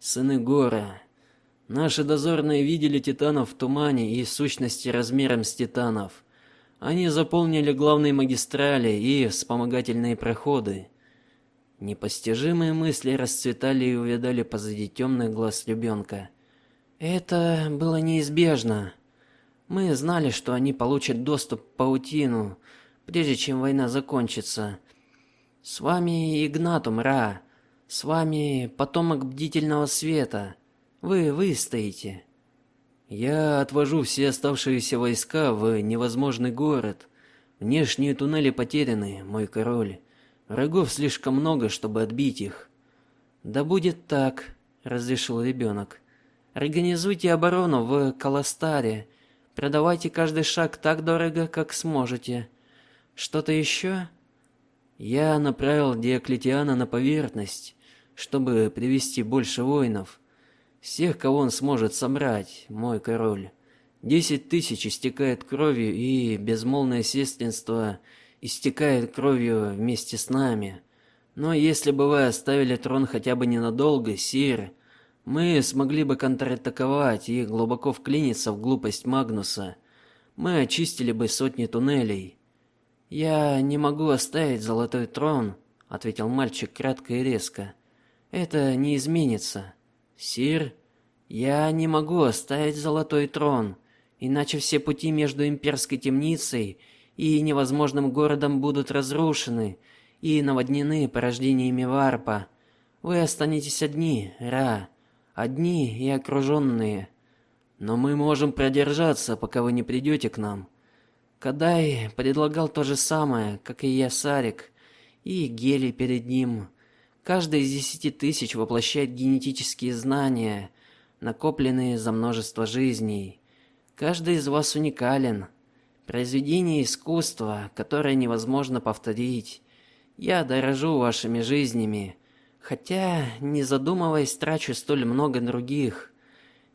сыны Гора. Наши дозорные видели титанов в тумане и сущности размером с титанов. Они заполнили главные магистрали и вспомогательные проходы. Непостижимые мысли расцветали и увядали позади темных глаз ребенка. Это было неизбежно. Мы знали, что они получат доступ к паутину, прежде чем война закончится. С вами Игнатум Ра, с вами потомок бдительного света. Вы выстоите. Я отвожу все оставшиеся войска в невозможный город. Внешние туннели потеряны, мой король. Врагов слишком много, чтобы отбить их. Да будет так, разрешил ребенок. Организуйте оборону в Каластаре. Продавайте каждый шаг так дорого, как сможете. Что-то еще? Я направил Диоклетиана на поверхность, чтобы привести больше воинов. Всех, кого он сможет собрать, мой король. Десять тысяч истекает кровью, и безмолвное сестринство истекает кровью вместе с нами. Но если бы вы оставили трон хотя бы ненадолго, сир, мы смогли бы контратаковать и глубоко вклиниться в глупость Магнуса. Мы очистили бы сотни туннелей. Я не могу оставить золотой трон, ответил мальчик кратко и резко. Это не изменится. Сир, я не могу оставить золотой трон, иначе все пути между имперской темницей и невозможным городом будут разрушены и наводнены порождениями варпа. Вы останетесь одни, Ра, одни и окруженные. Но мы можем продержаться, пока вы не придете к нам. Кадай предлагал то же самое, как и я, Сарик, и Гели перед ним. Каждый из десяти тысяч воплощает генетические знания, накопленные за множество жизней. Каждый из вас уникален произведение искусства, которое невозможно повторить. Я дорожу вашими жизнями, хотя, не задумываясь, трачу столь много других.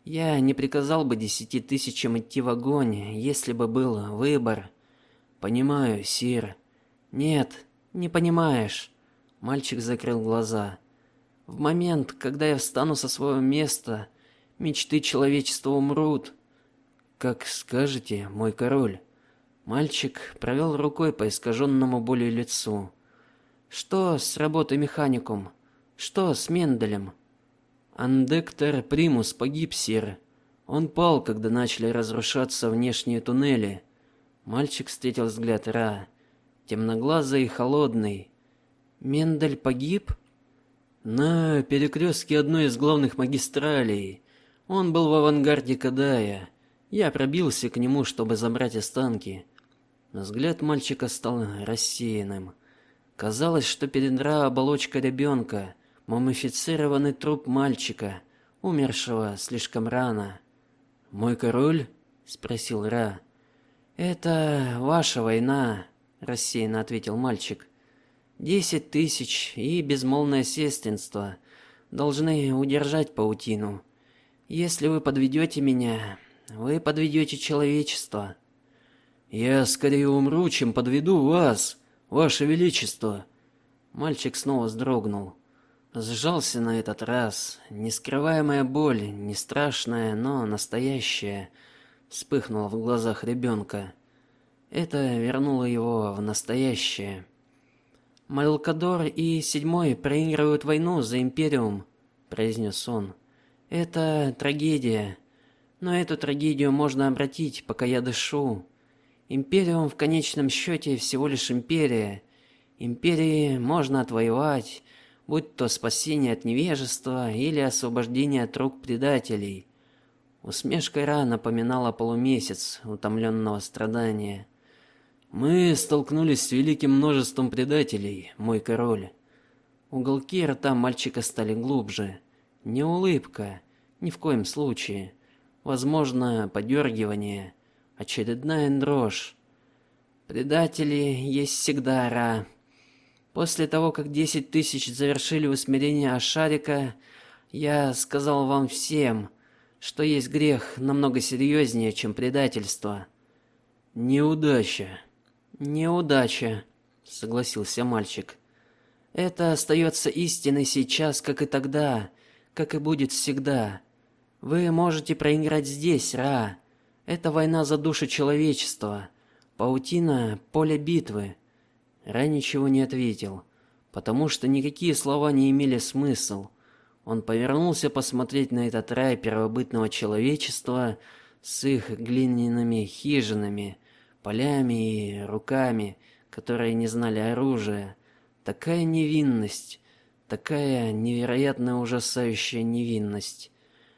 Я не приказал бы десяти тысячам идти в огонь, если бы был выбор. Понимаю, сир. Нет, не понимаешь. Мальчик закрыл глаза. В момент, когда я встану со своего места, мечты человечества умрут. Как скажете, мой король. Мальчик провел рукой по искаженному болью лицу. Что с работой механиком? Что с Менделем? Андектор Примус погиб, сир. Он пал, когда начали разрушаться внешние туннели. Мальчик встретил взгляд Ра, темноглазый и холодный. Мендель погиб на перекрестке одной из главных магистралей. Он был в авангарде Кадая. Я пробился к нему, чтобы забрать останки. Взгляд мальчика стал рассеянным. Казалось, что перед Ра оболочка ребенка, мумифицированный труп мальчика, умершего слишком рано. "Мой король?" спросил Ра. "Это ваша война", рассеянно ответил мальчик. Десять тысяч и безмолвное сестринство должны удержать паутину. Если вы подведете меня, вы подведете человечество. Я скорее умру, чем подведу вас, ваше величество. Мальчик снова вздрогнул. Сжался на этот раз. Нескрываемая боль, не страшная, но настоящая, вспыхнула в глазах ребенка. Это вернуло его в настоящее. Малкадор и Седьмой проигрывают войну за империум, произнес он. Это трагедия. Но эту трагедию можно обратить, пока я дышу. Империум в конечном счете всего лишь империя. Империи можно отвоевать, будь то спасение от невежества или освобождение от рук предателей. Усмешка Ра напоминала полумесяц утомленного страдания. Мы столкнулись с великим множеством предателей, мой король. Уголки рта мальчика стали глубже. Не улыбка, ни в коем случае. Возможно, подергивание очередная дрожь. Предатели есть всегда ра. После того, как десять тысяч завершили усмирение Ашарика, я сказал вам всем, что есть грех намного серьезнее, чем предательство. Неудача. Неудача, согласился мальчик. Это остается истиной сейчас, как и тогда, как и будет всегда. Вы можете проиграть здесь, Ра. Это война за души человечества. Паутина поле битвы. Ра ничего не ответил, потому что никакие слова не имели смысл. Он повернулся посмотреть на этот рай первобытного человечества с их глиняными хижинами, полями и руками, которые не знали оружия. Такая невинность, такая невероятно ужасающая невинность.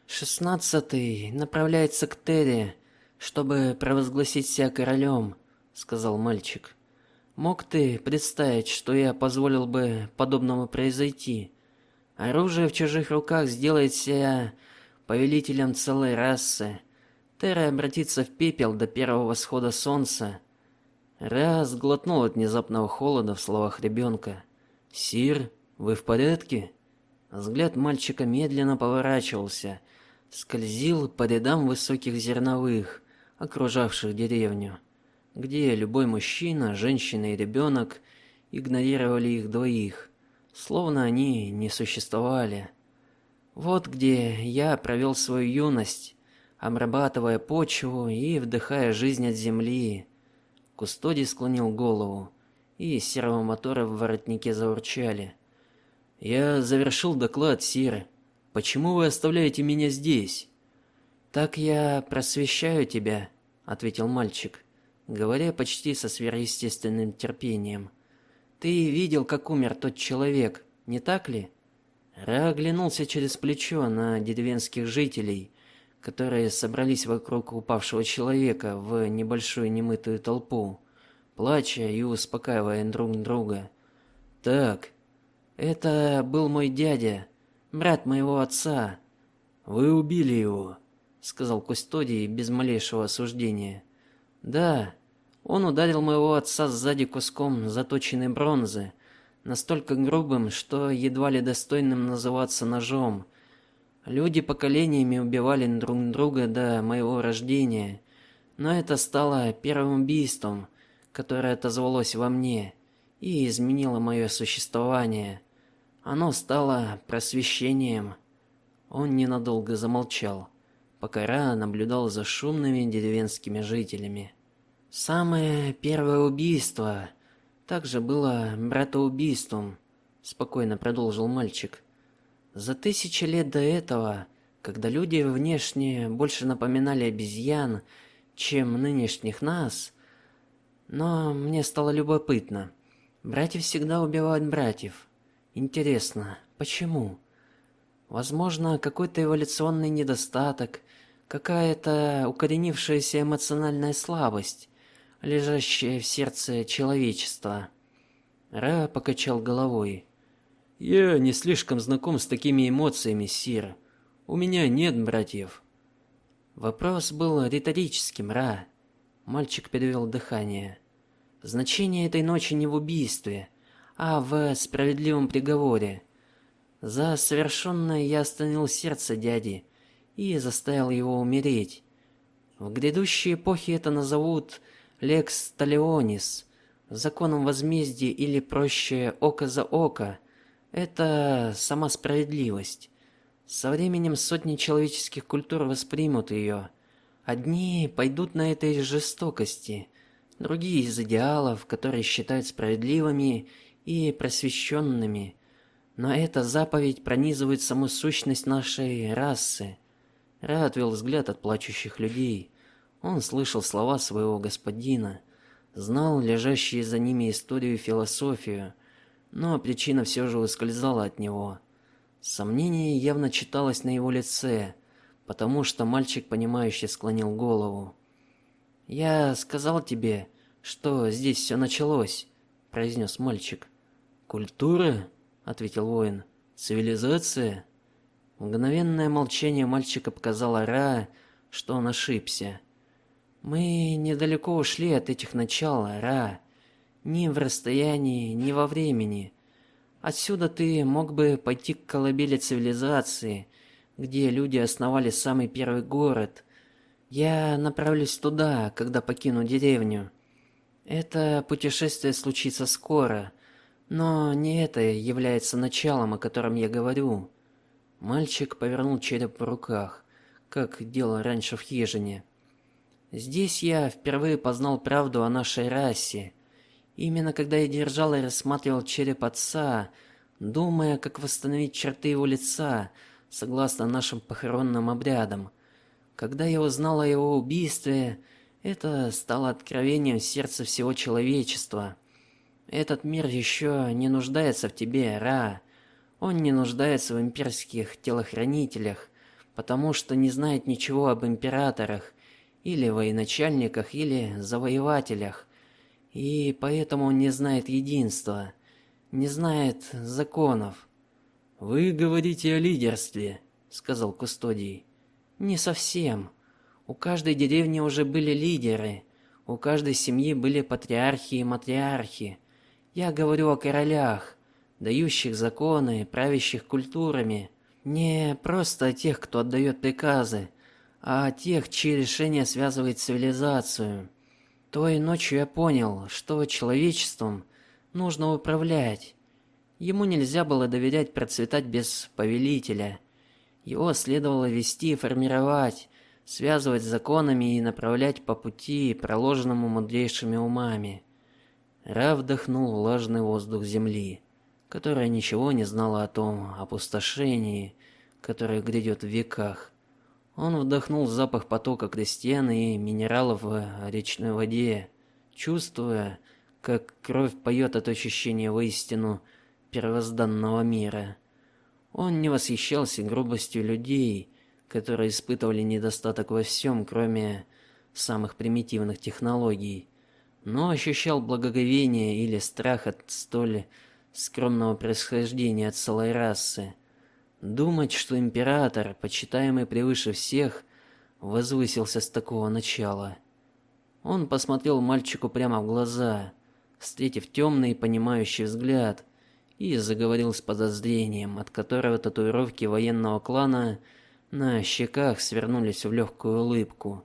Шестнадцатый направляется к Терри, чтобы провозгласить себя королем, сказал мальчик. Мог ты представить, что я позволил бы подобному произойти? Оружие в чужих руках сделает себя повелителем целой расы. Терра обратится в пепел до первого восхода солнца. Раз глотнул от внезапного холода в словах ребенка. "Сир, вы в порядке?" Взгляд мальчика медленно поворачивался, скользил по рядам высоких зерновых, окружавших деревню, где любой мужчина, женщина и ребенок игнорировали их двоих словно они не существовали. Вот где я провел свою юность, обрабатывая почву и вдыхая жизнь от земли. Кустодий склонил голову, и сервомоторы в воротнике заурчали. Я завершил доклад, сир. Почему вы оставляете меня здесь? Так я просвещаю тебя, ответил мальчик, говоря почти со сверхъестественным терпением. Ты видел, как умер тот человек, не так ли? Ра оглянулся через плечо на деревенских жителей, которые собрались вокруг упавшего человека в небольшую немытую толпу, плача и успокаивая друг друга. Так, это был мой дядя, брат моего отца. Вы убили его, сказал Кустодий без малейшего осуждения. Да, он ударил моего отца сзади куском заточенной бронзы, настолько грубым, что едва ли достойным называться ножом. Люди поколениями убивали друг друга до моего рождения, но это стало первым убийством, которое отозвалось во мне и изменило мое существование. Оно стало просвещением. Он ненадолго замолчал, пока Ра наблюдал за шумными деревенскими жителями. Самое первое убийство также было братоубийством, спокойно продолжил мальчик. За тысячи лет до этого, когда люди внешне больше напоминали обезьян, чем нынешних нас, но мне стало любопытно. Братья всегда убивают братьев. Интересно, почему? Возможно, какой-то эволюционный недостаток, какая-то укоренившаяся эмоциональная слабость лежащее в сердце человечества. Ра покачал головой. Я не слишком знаком с такими эмоциями, сир. У меня нет братьев. Вопрос был риторическим, Ра. Мальчик перевел дыхание. Значение этой ночи не в убийстве, а в справедливом приговоре. За совершенное я остановил сердце дяди и заставил его умереть. В грядущей эпохе это назовут лекс талионис, законом возмездия или проще око за око это сама справедливость. Со временем сотни человеческих культур воспримут ее. Одни пойдут на этой жестокости, другие из идеалов, которые считают справедливыми и просвещенными. Но эта заповедь пронизывает саму сущность нашей расы. Ра отвел взгляд от плачущих людей. Он слышал слова своего господина, знал лежащие за ними историю и философию, но причина все же ускользала от него. Сомнение явно читалось на его лице, потому что мальчик понимающе склонил голову. Я сказал тебе, что здесь все началось, произнес мальчик. Культура, ответил воин. Цивилизация. Мгновенное молчание мальчика показало Ра, что он ошибся. Мы недалеко ушли от этих начал, Ра. Ни в расстоянии, ни во времени. Отсюда ты мог бы пойти к колыбели цивилизации, где люди основали самый первый город. Я направлюсь туда, когда покину деревню. Это путешествие случится скоро, но не это является началом, о котором я говорю. Мальчик повернул череп в руках, как делал раньше в хижине. Здесь я впервые познал правду о нашей расе. Именно когда я держал и рассматривал череп отца, думая, как восстановить черты его лица, согласно нашим похоронным обрядам. Когда я узнал о его убийстве, это стало откровением сердца всего человечества. Этот мир еще не нуждается в тебе, Ра. Он не нуждается в имперских телохранителях, потому что не знает ничего об императорах или военачальниках или завоевателях. И поэтому он не знает единства, не знает законов. Вы говорите о лидерстве, сказал Кустодий. Не совсем. У каждой деревни уже были лидеры, у каждой семьи были патриархи и матриархи. Я говорю о королях, дающих законы, правящих культурами, не просто о тех, кто отдает приказы, а о тех, чьи решения связывают цивилизацию. Той ночью я понял, что человечеством нужно управлять. Ему нельзя было доверять процветать без повелителя. Его следовало вести формировать, связывать законами и направлять по пути, проложенному мудрейшими умами. Ра вдохнул влажный воздух земли, которая ничего не знала о том опустошении, которое грядет в веках. Он вдохнул запах потока крестьян и минералов в речной воде, чувствуя, как кровь поет от ощущения воистину первозданного мира. Он не восхищался грубостью людей, которые испытывали недостаток во всем, кроме самых примитивных технологий, но ощущал благоговение или страх от столь скромного происхождения от целой расы. Думать, что император, почитаемый превыше всех, возвысился с такого начала. Он посмотрел мальчику прямо в глаза, встретив темный понимающий взгляд, и заговорил с подозрением, от которого татуировки военного клана на щеках свернулись в легкую улыбку.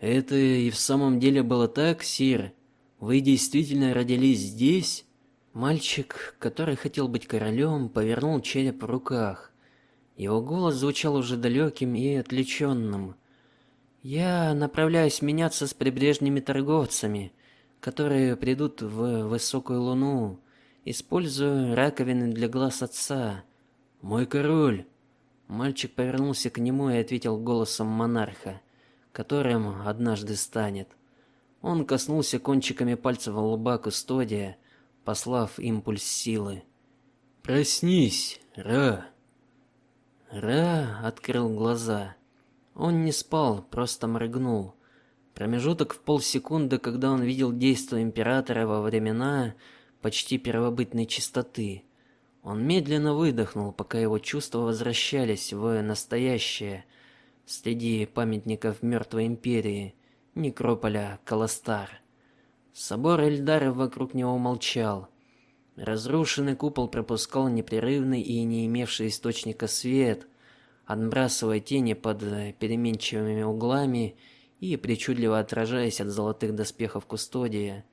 Это и в самом деле было так, сир? Вы действительно родились здесь? Мальчик, который хотел быть королем, повернул череп в руках. Его голос звучал уже далеким и отвлеченным. Я направляюсь меняться с прибрежными торговцами, которые придут в высокую луну, используя раковины для глаз отца. Мой король, Мальчик повернулся к нему и ответил голосом монарха, которым однажды станет. Он коснулся кончиками пальцев лба кустодия, послав импульс силы. Проснись, Ра. Ра открыл глаза. Он не спал, просто моргнул. Промежуток в полсекунды, когда он видел действия императора во времена почти первобытной чистоты. Он медленно выдохнул, пока его чувства возвращались в настоящее, среди памятников мертвой империи, некрополя Каластар. Собор Эльдара вокруг него молчал. Разрушенный купол пропускал непрерывный и не имевший источника свет, отбрасывая тени под переменчивыми углами и причудливо отражаясь от золотых доспехов кустодия.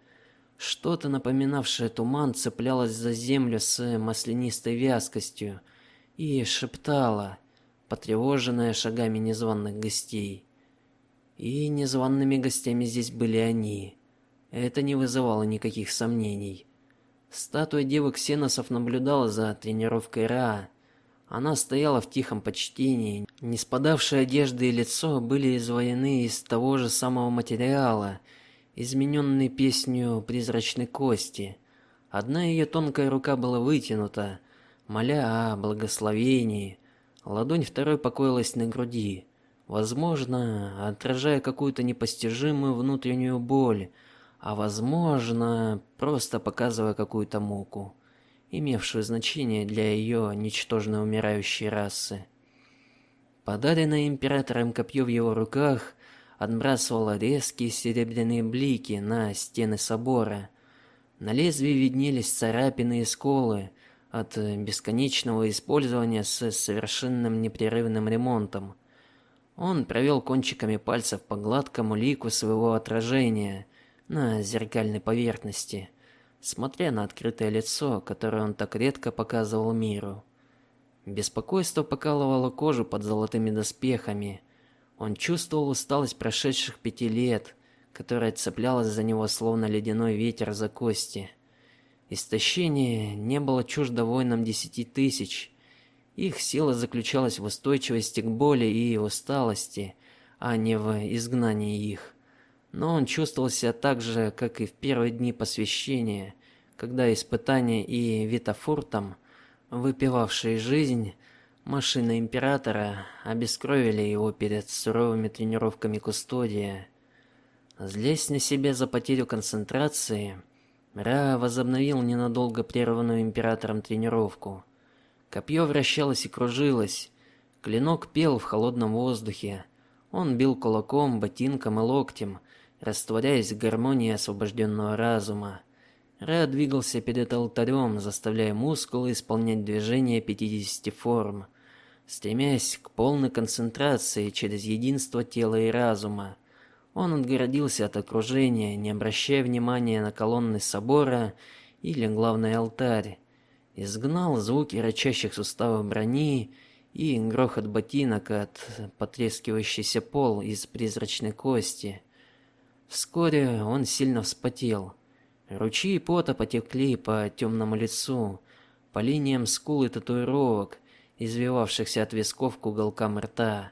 Что-то напоминавшее туман цеплялось за землю с маслянистой вязкостью и шептало, потревоженное шагами незваных гостей. И незваными гостями здесь были они. Это не вызывало никаких сомнений. Статуя девы Ксеносов наблюдала за тренировкой Ра. Она стояла в тихом почтении. Не спадавшие одежды и лицо были изваяны из того же самого материала, измененный песнью призрачной кости. Одна ее тонкая рука была вытянута, моля о благословении. Ладонь второй покоилась на груди, возможно, отражая какую-то непостижимую внутреннюю боль, а возможно, просто показывая какую-то муку, имевшую значение для ее ничтожно умирающей расы. Подаренное императором копье в его руках отбрасывала резкие серебряные блики на стены собора. На лезвии виднелись царапины и сколы от бесконечного использования с совершенным непрерывным ремонтом. Он провел кончиками пальцев по гладкому лику своего отражения на зеркальной поверхности, смотря на открытое лицо, которое он так редко показывал миру. Беспокойство покалывало кожу под золотыми доспехами. Он чувствовал усталость прошедших пяти лет, которая цеплялась за него словно ледяной ветер за кости. Истощение не было чуждо воинам десяти тысяч. Их сила заключалась в устойчивости к боли и усталости, а не в изгнании их. Но он чувствовал себя так же, как и в первые дни посвящения, когда испытания и Витафуртом, выпивавшие жизнь, машины императора обескровили его перед суровыми тренировками кустодия. Злясь на себя за потерю концентрации, Ра возобновил ненадолго прерванную императором тренировку. Копье вращалось и кружилось, клинок пел в холодном воздухе. Он бил кулаком, ботинком и локтем, растворяясь в гармонии освобожденного разума. Ра двигался перед алтарем, заставляя мускулы исполнять движения 50 форм, стремясь к полной концентрации через единство тела и разума. Он отгородился от окружения, не обращая внимания на колонны собора или главный алтарь. Изгнал звуки рычащих суставов брони и грохот ботинок от потрескивающийся пол из призрачной кости. Вскоре он сильно вспотел. Ручьи пота потекли по темному лицу, по линиям скул и татуировок, извивавшихся от висков к уголкам рта.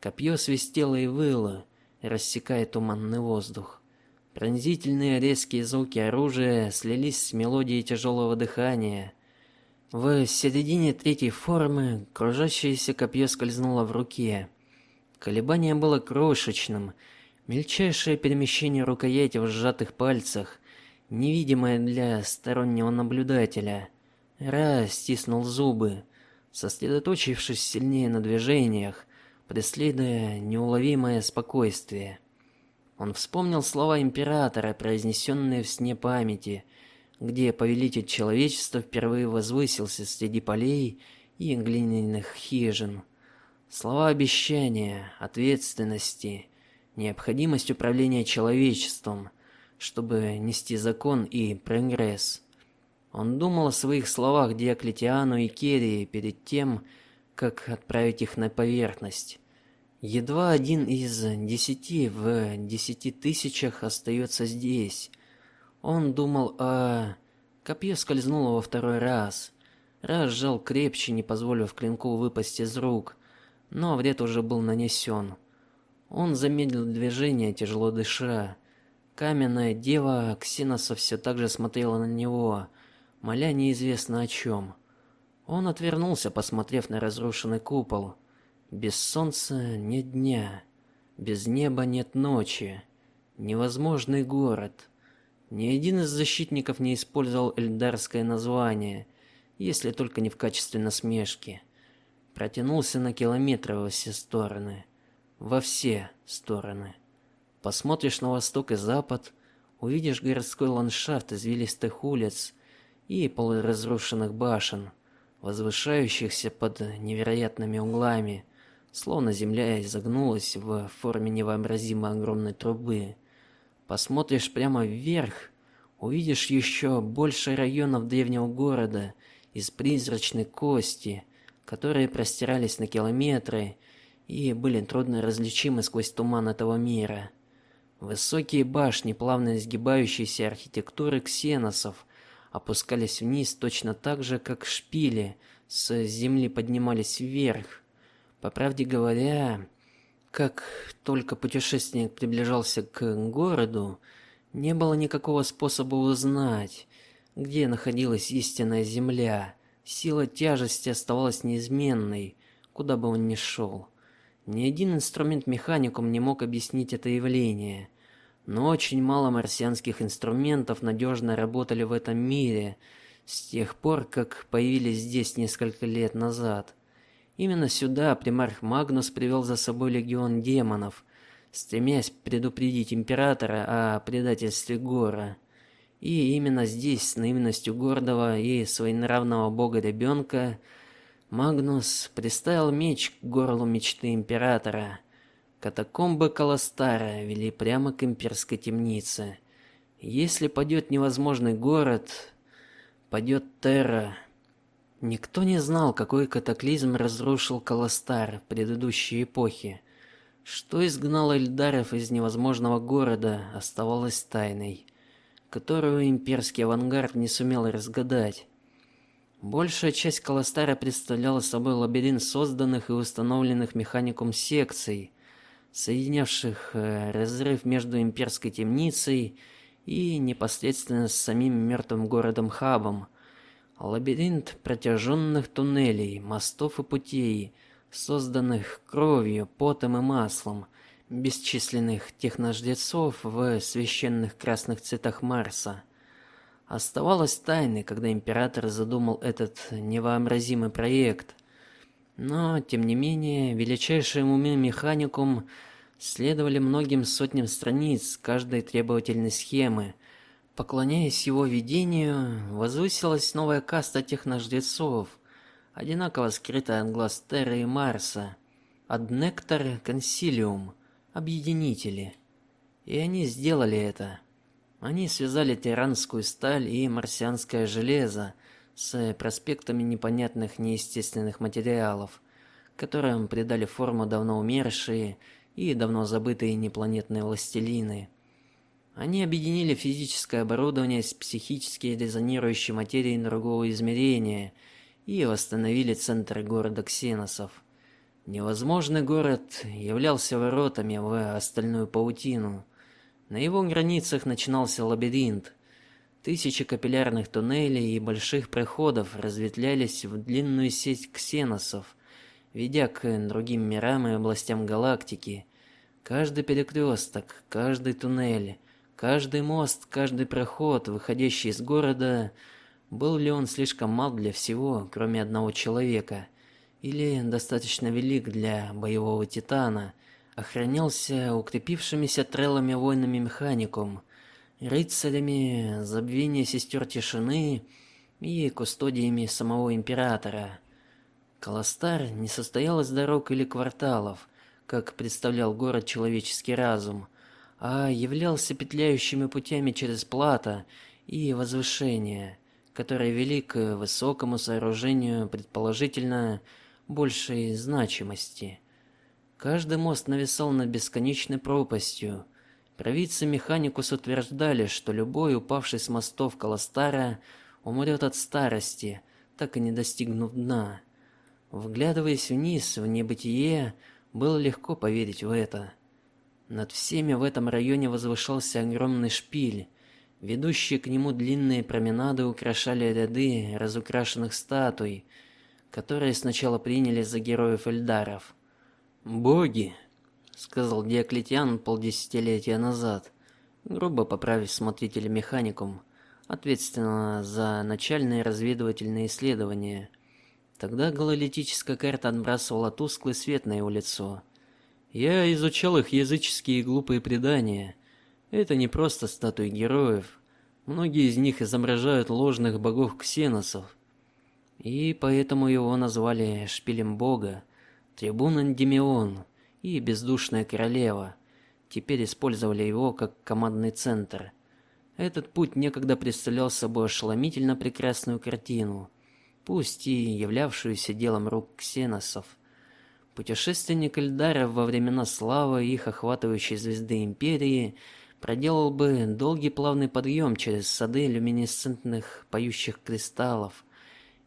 Копье свистело и выло, рассекая туманный воздух. Пронзительные резкие звуки оружия слились с мелодией тяжелого дыхания. В середине третьей формы кружащееся копье скользнуло в руке. Колебание было крошечным, мельчайшее перемещение рукояти в сжатых пальцах, невидимое для стороннего наблюдателя. Ра стиснул зубы, сосредоточившись сильнее на движениях, преследуя неуловимое спокойствие. Он вспомнил слова императора, произнесенные в сне памяти, где повелитель человечества впервые возвысился среди полей и глиняных хижин. Слова обещания, ответственности, необходимость управления человечеством, чтобы нести закон и прогресс. Он думал о своих словах Диоклетиану и Керии перед тем, как отправить их на поверхность. Едва один из десяти в десяти тысячах остается здесь. Он думал о копье скользнуло во второй раз. Раз сжал крепче, не позволив клинку выпасть из рук, но вред уже был нанесен. Он замедлил движение, тяжело дыша. Каменная дева Ксиноса все так же смотрела на него, моля неизвестно о чем. Он отвернулся, посмотрев на разрушенный купол. Без солнца нет дня, без неба нет ночи. Невозможный город. Ни один из защитников не использовал эльдарское название, если только не в качестве насмешки. Протянулся на километры во все стороны, во все стороны. Посмотришь на восток и запад, увидишь городской ландшафт извилистых улиц и полуразрушенных башен возвышающихся под невероятными углами, словно земля изогнулась в форме невообразимо огромной трубы. Посмотришь прямо вверх, увидишь еще больше районов древнего города из призрачной кости, которые простирались на километры и были трудно различимы сквозь туман этого мира. Высокие башни, плавно изгибающиеся архитектуры ксеносов, опускались вниз точно так же, как шпили с земли поднимались вверх. По правде говоря, как только путешественник приближался к городу, не было никакого способа узнать, где находилась истинная земля. Сила тяжести оставалась неизменной, куда бы он ни шел. Ни один инструмент механикум не мог объяснить это явление но очень мало марсианских инструментов надежно работали в этом мире с тех пор, как появились здесь несколько лет назад. Именно сюда примарх Магнус привел за собой легион демонов, стремясь предупредить императора о предательстве Гора. И именно здесь, с наивностью гордого и своенравного бога ребенка, Магнус приставил меч к горлу мечты императора Катакомбы Каластара вели прямо к имперской темнице. Если падет невозможный город, падет Терра. Никто не знал, какой катаклизм разрушил Каластар в предыдущей эпохе. Что изгнало эльдаров из невозможного города, оставалось тайной, которую имперский авангард не сумел разгадать. Большая часть Каластара представляла собой лабиринт созданных и установленных механикум секций, соединявших э, разрыв между имперской темницей и непосредственно с самим мертвым городом Хабом Лабиринт протяженных туннелей, мостов и путей, созданных кровью, потом и маслом бесчисленных технождецов в священных красных цветах Марса. Оставалось тайной, когда император задумал этот невообразимый проект. Но тем не менее, величайшим уме механикум следовали многим сотням страниц каждой требовательной схемы, Поклоняясь его видению, возвысилась новая каста техножрецов, одинаково скрытая от глаз Терры и Марса, Аднектор Консилиум, объединители. И они сделали это. Они связали тиранскую сталь и марсианское железо с проспектами непонятных неестественных материалов, которым придали форму давно умершие и давно забытые непланетные властелины. Они объединили физическое оборудование с психически резонирующей материей другого измерения и восстановили центр города Ксеносов. Невозможный город являлся воротами в остальную паутину. На его границах начинался лабиринт. Тысячи капиллярных туннелей и больших проходов разветвлялись в длинную сеть ксеносов, ведя к другим мирам и областям галактики. Каждый перекресток, каждый туннель Каждый мост, каждый проход, выходящий из города, был ли он слишком мал для всего, кроме одного человека, или достаточно велик для боевого титана, охранялся укрепившимися треллами воинами механикум, рыцарями забвения сестер тишины и кустодиями самого императора. Колостар не состоял из дорог или кварталов, как представлял город человеческий разум а являлся петляющими путями через плато и возвышения, которые вели к высокому сооружению предположительно большей значимости. Каждый мост нависал над бесконечной пропастью. Провидцы Механикус утверждали, что любой упавший с мостов Колостара умрет от старости, так и не достигнув дна. Вглядываясь вниз в небытие, было легко поверить в это. Над всеми в этом районе возвышался огромный шпиль. Ведущие к нему длинные променады украшали ряды разукрашенных статуй, которые сначала приняли за героев Эльдаров. "Боги", сказал Диоклетиан полдесятилетия назад, грубо поправив смотрителя механикум, ответственного за начальные разведывательные исследования. Тогда гололитическая карта отбрасывала тусклый свет на его лицо. Я изучал их языческие глупые предания. Это не просто статуи героев. Многие из них изображают ложных богов ксеносов. И поэтому его назвали шпилем бога, трибун Андемион и бездушная королева. Теперь использовали его как командный центр. Этот путь некогда представлял собой ошеломительно прекрасную картину, пусть и являвшуюся делом рук ксеносов. Путешественник Эльдара во времена славы их охватывающей звезды империи проделал бы долгий плавный подъем через сады люминесцентных поющих кристаллов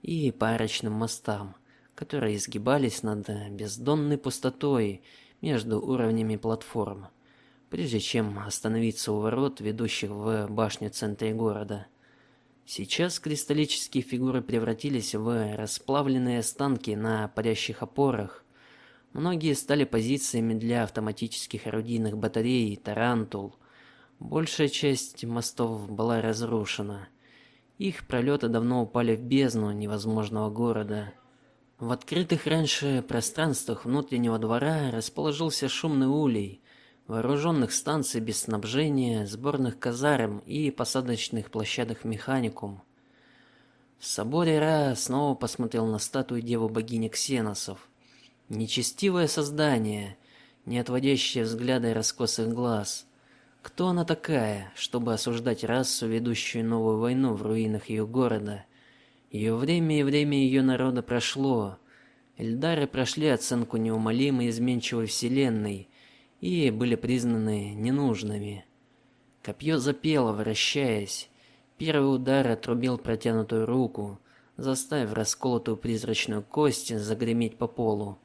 и по арочным мостам, которые изгибались над бездонной пустотой между уровнями платформ, прежде чем остановиться у ворот, ведущих в башню центра города. Сейчас кристаллические фигуры превратились в расплавленные останки на парящих опорах, Многие стали позициями для автоматических орудийных батарей Тарантул. Большая часть мостов была разрушена. Их пролеты давно упали в бездну невозможного города. В открытых раньше пространствах внутреннего двора расположился шумный улей, вооруженных станций боеснабжения, сборных казарм и посадочных площадок механикум. В соборе Ра снова посмотрел на статую девы богини Ксеносов. Нечестивое создание, не отводящее взгляда раскосых глаз. Кто она такая, чтобы осуждать расу, ведущую новую войну в руинах ее города? Ее время и время ее народа прошло. Эльдары прошли оценку неумолимой изменчивой вселенной и были признаны ненужными. Копье запело, вращаясь. Первый удар отрубил протянутую руку, заставив расколотую призрачную кость загреметь по полу.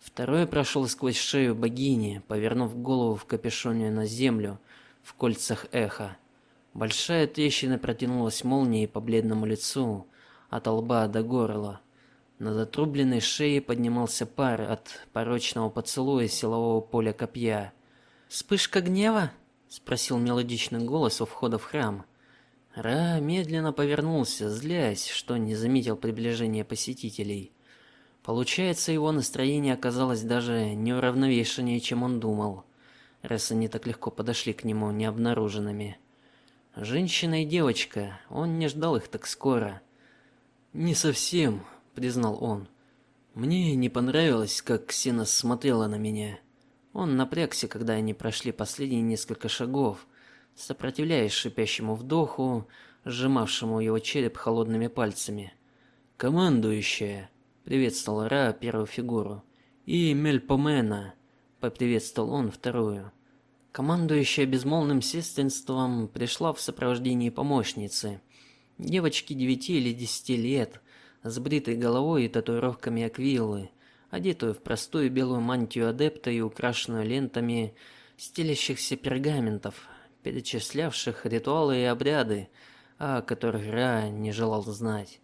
Второй прошел сквозь шею богини, повернув голову в капюшоне на землю в кольцах эха. Большая трещина протянулась молнией по бледному лицу, от лба до горла. Над отрубленной шеей поднимался пар от порочного поцелуя силового поля копья. "Вспышка гнева?" спросил мелодичный голос у входа в храм. Ра медленно повернулся, злясь, что не заметил приближения посетителей. Получается, его настроение оказалось даже неуравновешеннее, чем он думал, раз они так легко подошли к нему необнаруженными. Женщина и девочка, он не ждал их так скоро. Не совсем, признал он. Мне не понравилось, как Ксена смотрела на меня. Он напрягся, когда они прошли последние несколько шагов, сопротивляясь шипящему вдоху, сжимавшему его череп холодными пальцами. Командующая, приветствовал Ра первую фигуру. И Мельпомена, поприветствовал он вторую. Командующая безмолвным сестринством пришла в сопровождении помощницы, девочки девяти или десяти лет, с бритой головой и татуировками аквилы, одетую в простую белую мантию адепта и украшенную лентами стелящихся пергаментов, перечислявших ритуалы и обряды, о которых Ра не желал знать.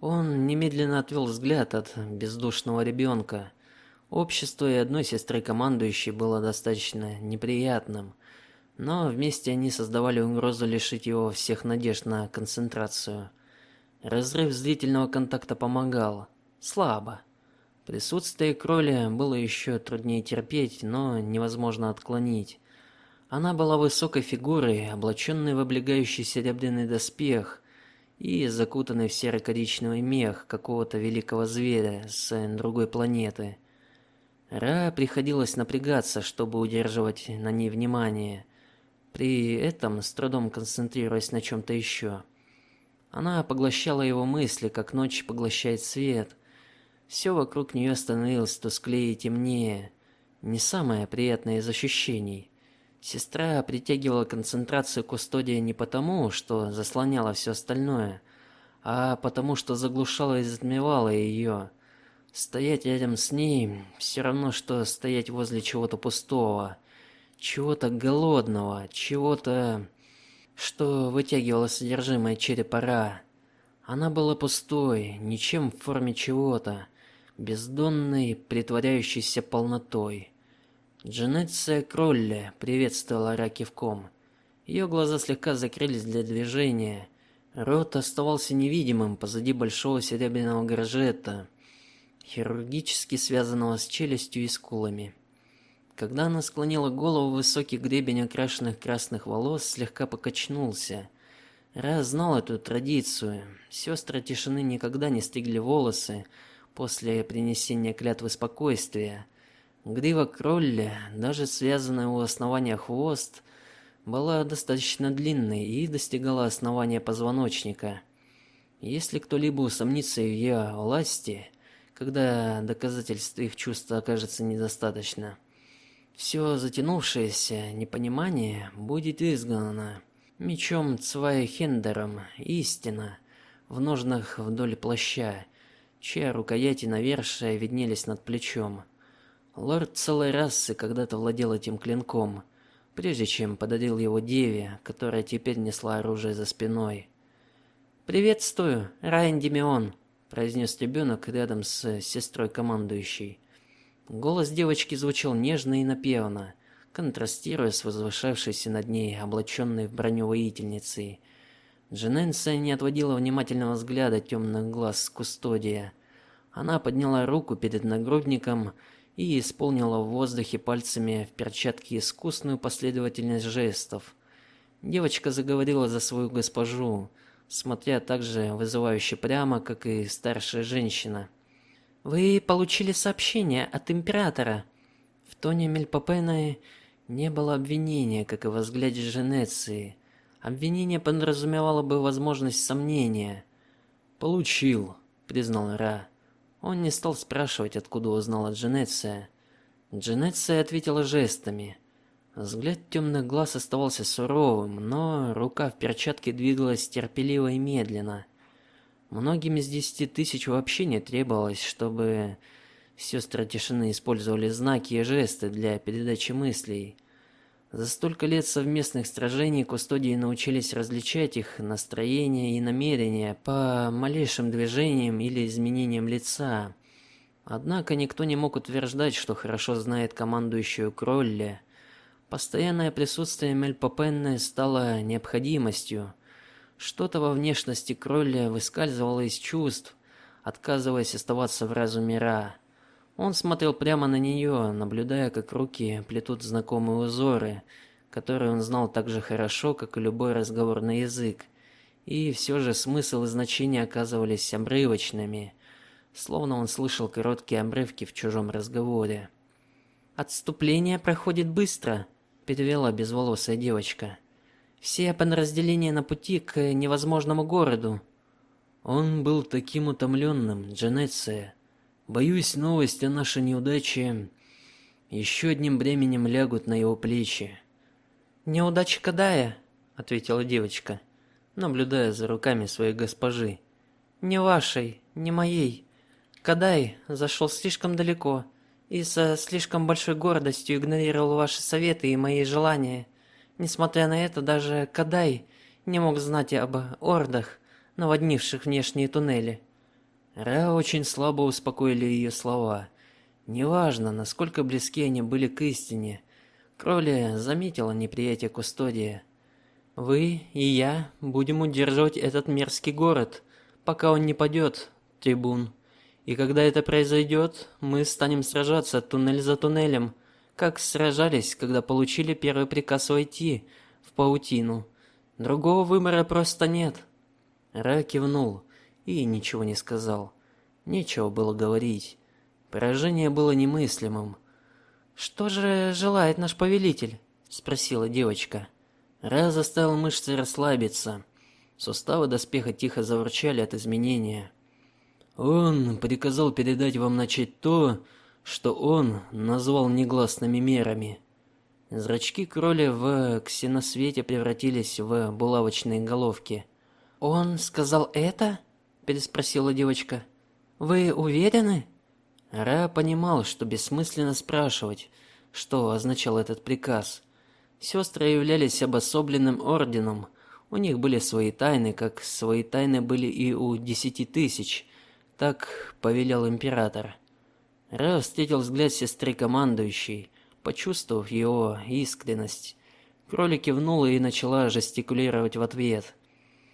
Он немедленно отвел взгляд от бездушного ребенка, Общество и одной сестры командующей было достаточно неприятным, но вместе они создавали угрозу лишить его всех надежд на концентрацию. Разрыв зрительного контакта помогал, слабо. Присутствие кроли было еще труднее терпеть, но невозможно отклонить. Она была высокой фигурой, облаченной в облегающий серебряный доспех и закутанной в серо-коричневый мех какого-то великого зверя с другой планеты. Ра приходилось напрягаться, чтобы удерживать на ней внимание, при этом с трудом концентрируясь на чем то еще. Она поглощала его мысли, как ночь поглощает свет. Все вокруг нее становилось тусклее и темнее, не самое приятное из ощущений. Сестра притягивала концентрацию кустодия не потому, что заслоняла все остальное, а потому что заглушала и затмевала ее. Стоять рядом с ней все равно что стоять возле чего-то пустого, чего-то голодного, чего-то что вытягивало содержимое черепа. Она была пустой, ничем в форме чего-то, бездонной, притворяющейся полнотой. Дженетция Кролли приветствовала Ра кивком. Ее глаза слегка закрылись для движения. Рот оставался невидимым позади большого серебряного горжета хирургически связанного с челюстью и скулами. Когда она склонила голову, высокий гребень окрашенных красных волос слегка покачнулся. Раз знал эту традицию. Сестры тишины никогда не стригли волосы после принесения клятвы спокойствия. Грива кролля, даже связанная у основания хвост, была достаточно длинной и достигала основания позвоночника. Если кто-либо усомнится в ее власти, когда доказательств их чувств окажется недостаточно. Все затянувшееся непонимание будет изгнано мечом Цвайхендером, истина, в ножнах вдоль плаща, чья рукоять и навершие виднелись над плечом. Лорд целой расы когда-то владел этим клинком, прежде чем подарил его деве, которая теперь несла оружие за спиной. "Приветствую, Райан Демион", произнес ребенок рядом с сестрой командующей. Голос девочки звучал нежно и напевно, контрастируя с возвышавшейся над ней облаченной в броню воительницей. Джененса не отводила внимательного взгляда темных глаз кустодия. Она подняла руку перед нагрудником и исполнила в воздухе пальцами в перчатке искусную последовательность жестов. Девочка заговорила за свою госпожу, смотря так же вызывающе прямо, как и старшая женщина. Вы получили сообщение от императора. В тоне Мельпопена не было обвинения, как и в взгляде Женеции. Обвинение подразумевало бы возможность сомнения. Получил, признал Ра. Он не стал спрашивать, откуда узнала Дженеция. Дженеция ответила жестами. Взгляд темных глаз оставался суровым, но рука в перчатке двигалась терпеливо и медленно. Многим из десяти тысяч вообще не требовалось, чтобы сестры тишины использовали знаки и жесты для передачи мыслей. За столько лет совместных сражений кустодии научились различать их настроение и намерения по малейшим движениям или изменениям лица. Однако никто не мог утверждать, что хорошо знает командующую Кролли. Постоянное присутствие Мельпопенны стало необходимостью. Что-то во внешности Кролли выскальзывало из чувств, отказываясь оставаться в разуме Ра. Он смотрел прямо на нее, наблюдая, как руки плетут знакомые узоры, которые он знал так же хорошо, как и любой разговорный язык. И все же смысл и значение оказывались обрывочными, словно он слышал короткие обрывки в чужом разговоре. Отступление проходит быстро, перевела безволосая девочка. Все подразделения на пути к невозможному городу. Он был таким утомленным, Джанеция. Боюсь, новость о нашей неудаче еще одним бременем лягут на его плечи. Неудача Кадая, ответила девочка, наблюдая за руками своей госпожи. Не вашей, не моей. Кадай зашел слишком далеко и со слишком большой гордостью игнорировал ваши советы и мои желания. Несмотря на это, даже Кадай не мог знать об ордах, наводнивших внешние туннели. Ра очень слабо успокоили ее слова. Неважно, насколько близки они были к истине, Кроли заметила неприятие кустодия. Вы и я будем удерживать этот мерзкий город, пока он не падет, трибун. И когда это произойдет, мы станем сражаться туннель за туннелем, как сражались, когда получили первый приказ войти в паутину. Другого выбора просто нет. Ра кивнул и ничего не сказал. Нечего было говорить. Поражение было немыслимым. Что же желает наш повелитель? спросила девочка. Ра заставил мышцы расслабиться. Суставы доспеха тихо заурчали от изменения. Он приказал передать вам начать то, что он назвал негласными мерами. Зрачки кроля в ксеносвете превратились в булавочные головки. Он сказал это? переспросила девочка. Вы уверены? Ра понимал, что бессмысленно спрашивать, что означал этот приказ. Сестры являлись обособленным орденом. У них были свои тайны, как свои тайны были и у десяти тысяч. Так повелел император. Ра встретил взгляд сестры командующей, почувствовав его искренность. Кролик кивнула и начала жестикулировать в ответ.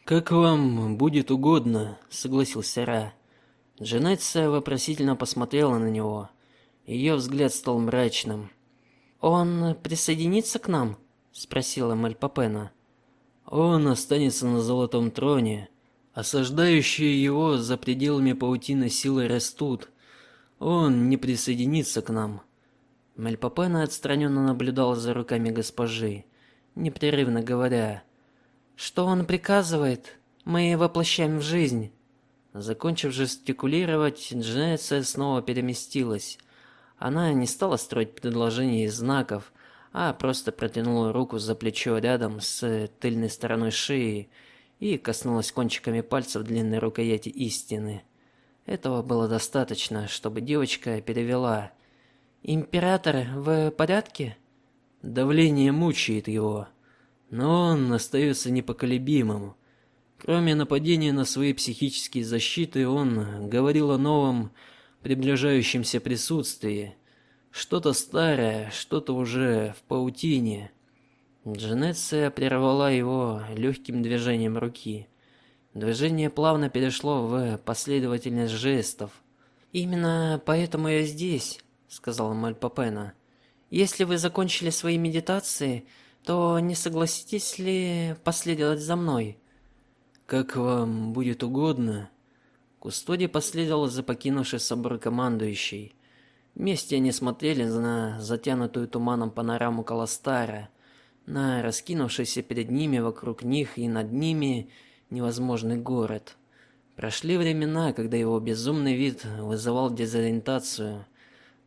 Как вам будет угодно, согласился Ра. Дженетса вопросительно посмотрела на него. Ее взгляд стал мрачным. Он присоединится к нам? спросила Мальпапена. Он останется на золотом троне. Осаждающие его за пределами паутины силы растут. Он не присоединится к нам. Мальпапена отстраненно наблюдала за руками госпожи, непрерывно говоря: "Что он приказывает, мы воплощаем в жизнь". Закончив жестикулировать, Дженеция снова переместилась. Она не стала строить предложений и знаков, а просто протянула руку за плечо рядом с тыльной стороной шеи и коснулась кончиками пальцев длинной рукояти истины. Этого было достаточно, чтобы девочка перевела: "Император в порядке?" Давление мучает его, но он остается непоколебимым. Кроме нападения на свои психические защиты, он говорил о новом приближающемся присутствии. Что-то старое, что-то уже в паутине. Дженеция прервала его легким движением руки. Движение плавно перешло в последовательность жестов. Именно поэтому я здесь, сказала Мальпапена. Если вы закончили свои медитации, то не согласитесь ли последовать за мной? Как вам будет угодно. Кустодий последовал за покинувшей собор командующей. Вместе они смотрели на затянутую туманом панораму Каластара, на раскинувшийся перед ними, вокруг них и над ними невозможный город. Прошли времена, когда его безумный вид вызывал дезориентацию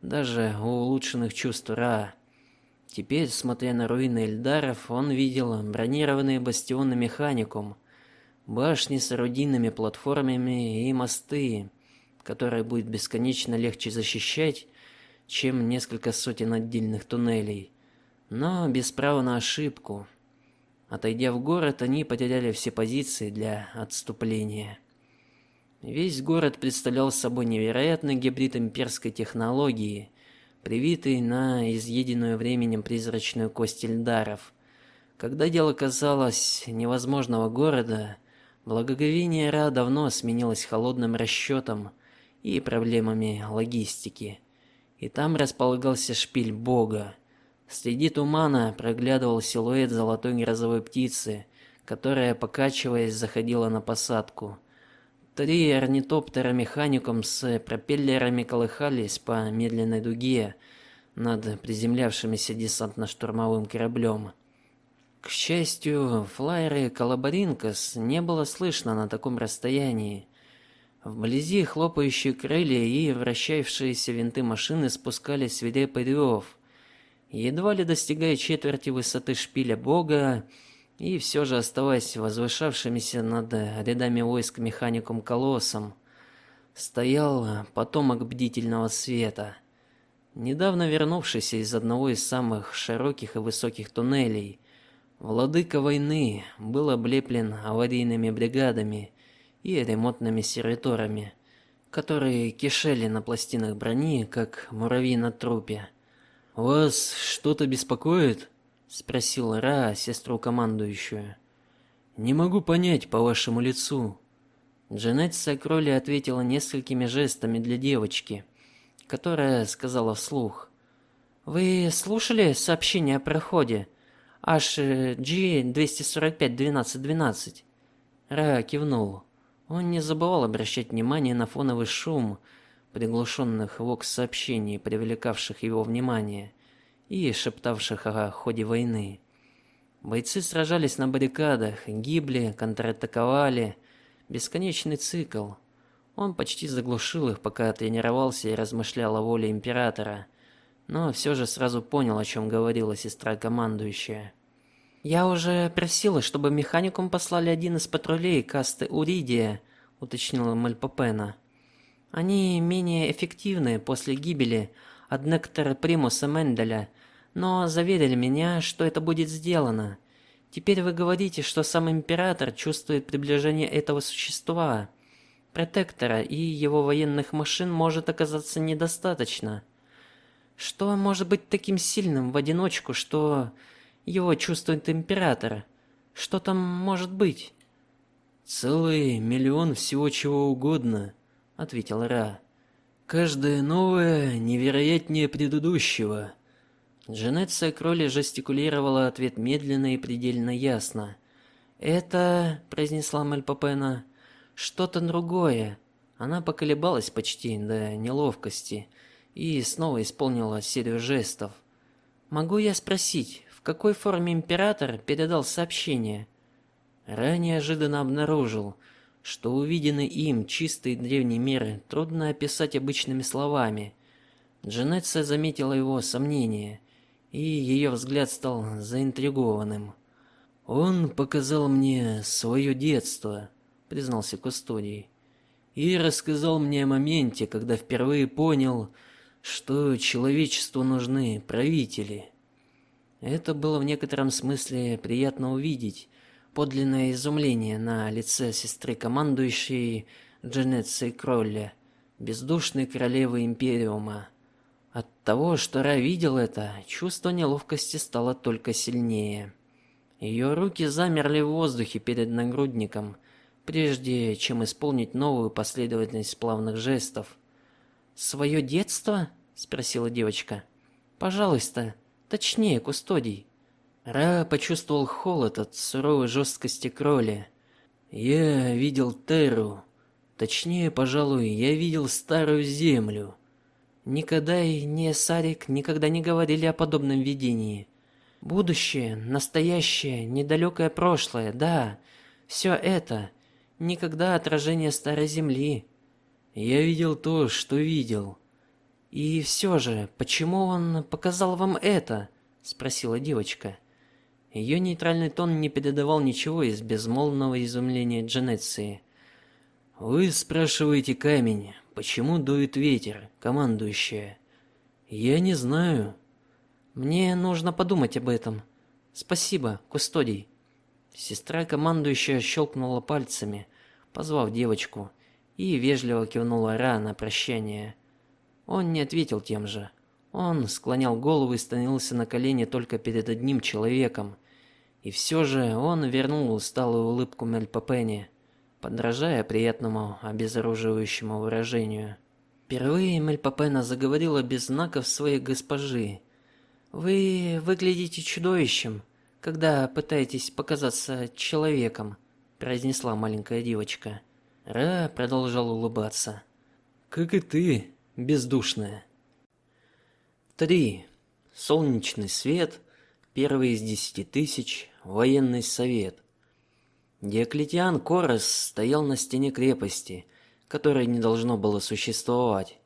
даже у улучшенных чувств Ра. Теперь, смотря на руины Эльдаров, он видел бронированные бастионы механикум, башни с орудийными платформами и мосты, которые будет бесконечно легче защищать, чем несколько сотен отдельных туннелей, но без права на ошибку. Отойдя в город, они потеряли все позиции для отступления. Весь город представлял собой невероятный гибрид имперской технологии, привитый на изъеденную временем призрачную кость эльдаров. Когда дело казалось невозможного города, благоговение Ра давно сменилось холодным расчетом и проблемами логистики. И там располагался шпиль Бога. Среди тумана проглядывал силуэт золотой грозовой птицы, которая покачиваясь заходила на посадку. Три орнитоптера механикум с пропеллерами колыхались по медленной дуге над приземлявшимися десантно-штурмовым кораблем. К счастью, флайеры Колобаринкас не было слышно на таком расстоянии. Вблизи хлопающие крылья и вращающиеся винты машины спускали свирепый рев. Едва ли достигая четверти высоты шпиля Бога, и все же оставаясь возвышавшимися над рядами войск механиком колоссом, стоял потомок бдительного света, недавно вернувшийся из одного из самых широких и высоких туннелей. Владыка войны был облеплен аварийными бригадами и ремонтными сервиторами, которые кишели на пластинах брони, как муравьи на трупе. "Вас что-то беспокоит?" спросил Ра сестру командующую. Не могу понять по вашему лицу. Джанет Сакроли ответила несколькими жестами для девочки, которая сказала вслух: "Вы слушали сообщение о проходе HG 245-12-12?" Ра кивнул. Он не забывал обращать внимание на фоновый шум приглушенных вокс-сообщений, привлекавших его внимание и шептавших о ходе войны. Бойцы сражались на баррикадах, гибли, контратаковали, бесконечный цикл. Он почти заглушил их, пока тренировался и размышлял о воле императора, но все же сразу понял, о чем говорила сестра командующая. Я уже просила, чтобы механикум послали один из патрулей касты Уридия, уточнила Мальпопена. Они менее эффективны после гибели от Нектора Примуса Менделя но заверили меня, что это будет сделано. Теперь вы говорите, что сам император чувствует приближение этого существа. Протектора и его военных машин может оказаться недостаточно. Что может быть таким сильным в одиночку, что его чувствует император? Что там может быть? Целый миллион всего чего угодно, ответил Ра. Каждое новое невероятнее предыдущего. Джанетса Кроли жестикулировала ответ медленно и предельно ясно. "Это", произнесла Мальпопена, "что-то другое". Она поколебалась почти до неловкости и снова исполнила серию жестов. "Могу я спросить, в какой форме император передал сообщение?" Ранее неожиданно обнаружил, что увиденный им чистый древний мир трудно описать обычными словами. Джанетса заметила его сомнение и ее взгляд стал заинтригованным. Он показал мне свое детство, признался Кустодий, и рассказал мне о моменте, когда впервые понял, что человечеству нужны правители. Это было в некотором смысле приятно увидеть подлинное изумление на лице сестры командующей Дженетсы Кролля, бездушной королевы империума. От того, что Ра видел это, чувство неловкости стало только сильнее. Ее руки замерли в воздухе перед нагрудником, прежде чем исполнить новую последовательность плавных жестов. «Свое детство?" спросила девочка. "Пожалуйста, точнее, кустодий". Ра почувствовал холод от суровой жесткости кроли. Я видел Терру. Точнее, пожалуй, я видел старую землю. Никогда и не Сарик никогда не говорили о подобном видении. Будущее, настоящее, недалекое прошлое, да, все это. никогда отражение старой земли. Я видел то, что видел. И все же, почему он показал вам это? спросила девочка. Ее нейтральный тон не передавал ничего из безмолвного изумления Дженеции. Вы спрашиваете камень, почему дует ветер, командующая? Я не знаю. Мне нужно подумать об этом. Спасибо, кустодий. Сестра командующая щелкнула пальцами, позвав девочку, и вежливо кивнула Ра на прощание. Он не ответил тем же. Он склонял голову и становился на колени только перед одним человеком. И все же он вернул усталую улыбку Мельпопене, подражая приятному обезоруживающему выражению. Впервые Мельпопена заговорила без знаков своей госпожи. Вы выглядите чудовищем, когда пытаетесь показаться человеком, произнесла маленькая девочка. Ра продолжал улыбаться. Как и ты, бездушная. Три. Солнечный свет, первый из десяти тысяч, военный совет. Диоклетиан Корос стоял на стене крепости, которой не должно было существовать,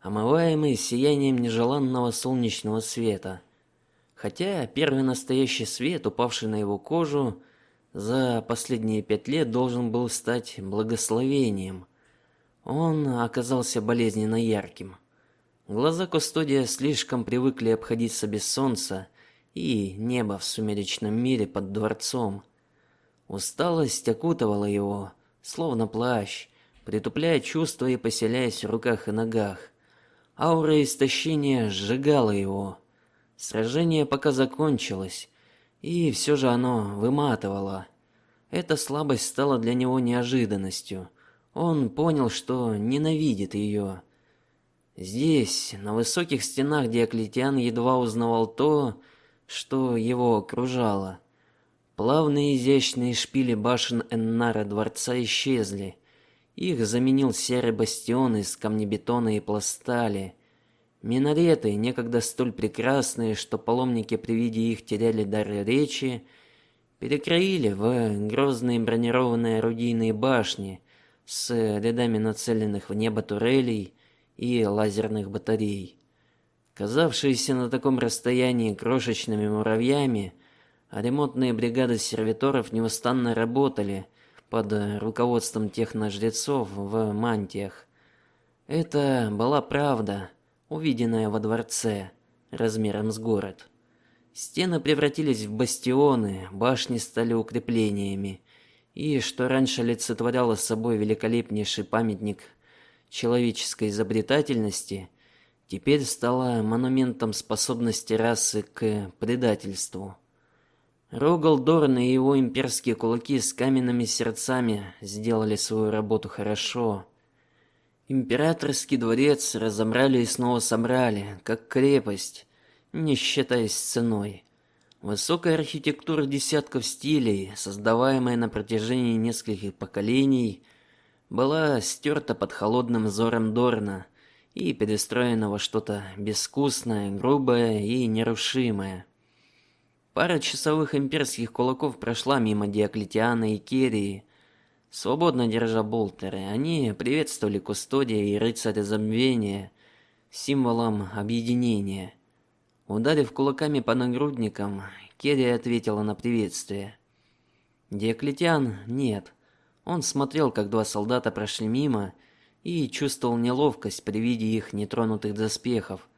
омываемый сиянием нежеланного солнечного света. Хотя первый настоящий свет, упавший на его кожу, за последние пять лет должен был стать благословением. Он оказался болезненно ярким. Глаза Кустодия слишком привыкли обходиться без солнца и неба в сумеречном мире под дворцом. Усталость окутывала его, словно плащ, притупляя чувства и поселяясь в руках и ногах. Аура истощения сжигала его. Сражение пока закончилось, и все же оно выматывало. Эта слабость стала для него неожиданностью. Он понял, что ненавидит ее. Здесь, на высоких стенах Диоклетиан едва узнавал то, что его окружало. Плавные изящные шпили башен Эннара дворца исчезли. Их заменил серый бастион из камнебетона и пластали. Минареты, некогда столь прекрасные, что паломники при виде их теряли дар речи, перекроили в грозные бронированные орудийные башни с рядами нацеленных в небо турелей и лазерных батарей. Казавшиеся на таком расстоянии крошечными муравьями, ремонтные бригады сервиторов неустанно работали под руководством техножрецов в мантиях. Это была правда увиденное во дворце размером с город. Стены превратились в бастионы, башни стали укреплениями, и что раньше олицетворяло собой великолепнейший памятник человеческой изобретательности, теперь стало монументом способности расы к предательству. Рогал Дорн и его имперские кулаки с каменными сердцами сделали свою работу хорошо. Императорский дворец разобрали и снова собрали, как крепость, не считаясь ценой. Высокая архитектура десятков стилей, создаваемая на протяжении нескольких поколений, была стерта под холодным взором Дорна и перестроена что-то безвкусное, грубое и нерушимое. Пара часовых имперских кулаков прошла мимо Диоклетиана и Керии, Свободно держа болтеры, они приветствовали кустодия и рыцаря забвения символом объединения. Ударив кулаками по нагрудникам, Керри ответила на приветствие. Диоклетиан нет. Он смотрел, как два солдата прошли мимо, чувствовал неловкость при виде их нетронутых доспехов.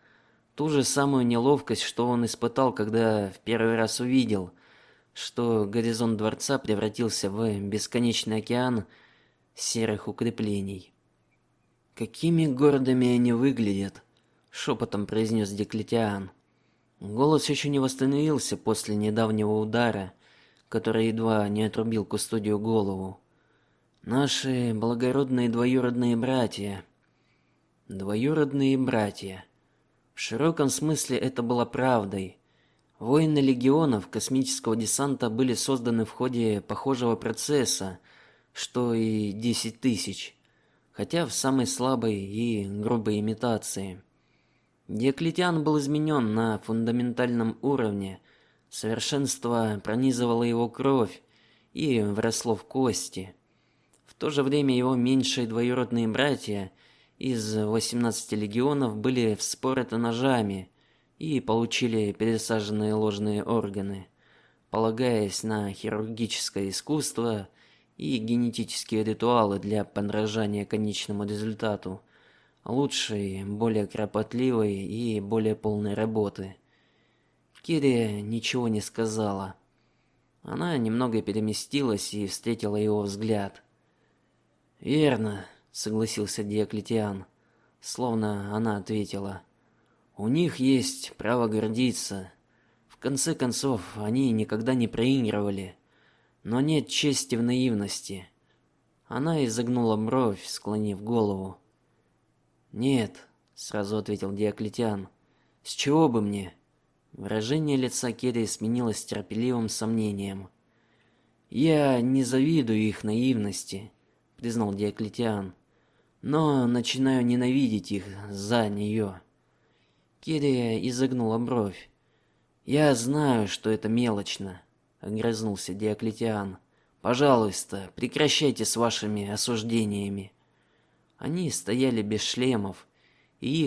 Ту же самую неловкость, что он испытал, когда в первый раз увидел что горизонт дворца превратился в бесконечный океан серых укреплений. Какими гордыми они выглядят, шепотом произнес Деклетиан. Голос еще не восстановился после недавнего удара, который едва не отрубил кустодию голову. Наши благородные двоюродные братья. Двоюродные братья. В широком смысле это было правдой. Воины легионов космического десанта были созданы в ходе похожего процесса, что и десять тысяч, хотя в самой слабой и грубой имитации. Диоклетиан был изменен на фундаментальном уровне. Совершенство пронизывало его кровь и вросло в кости. То же время его меньшие двоюродные братья из 18 легионов были вспороты ножами и получили пересаженные ложные органы, полагаясь на хирургическое искусство и генетические ритуалы для подражания конечному результату, лучшей, более кропотливой и более полной работы. Кири ничего не сказала. Она немного переместилась и встретила его взгляд. "Верно", согласился Диоклетиан, словно она ответила: "У них есть право гордиться. В конце концов, они никогда не проигрывали. Но нет чести в наивности". Она изогнула бровь, склонив голову. "Нет", сразу ответил Диоклетиан. "С чего бы мне?" Выражение лица Кеды сменилось терпеливым сомнением. Я не завидую их наивности, признал Диоклетиан, но начинаю ненавидеть их за нее. Кирия изогнула бровь. Я знаю, что это мелочно, огрызнулся Диоклетиан. Пожалуйста, прекращайте с вашими осуждениями. Они стояли без шлемов, и их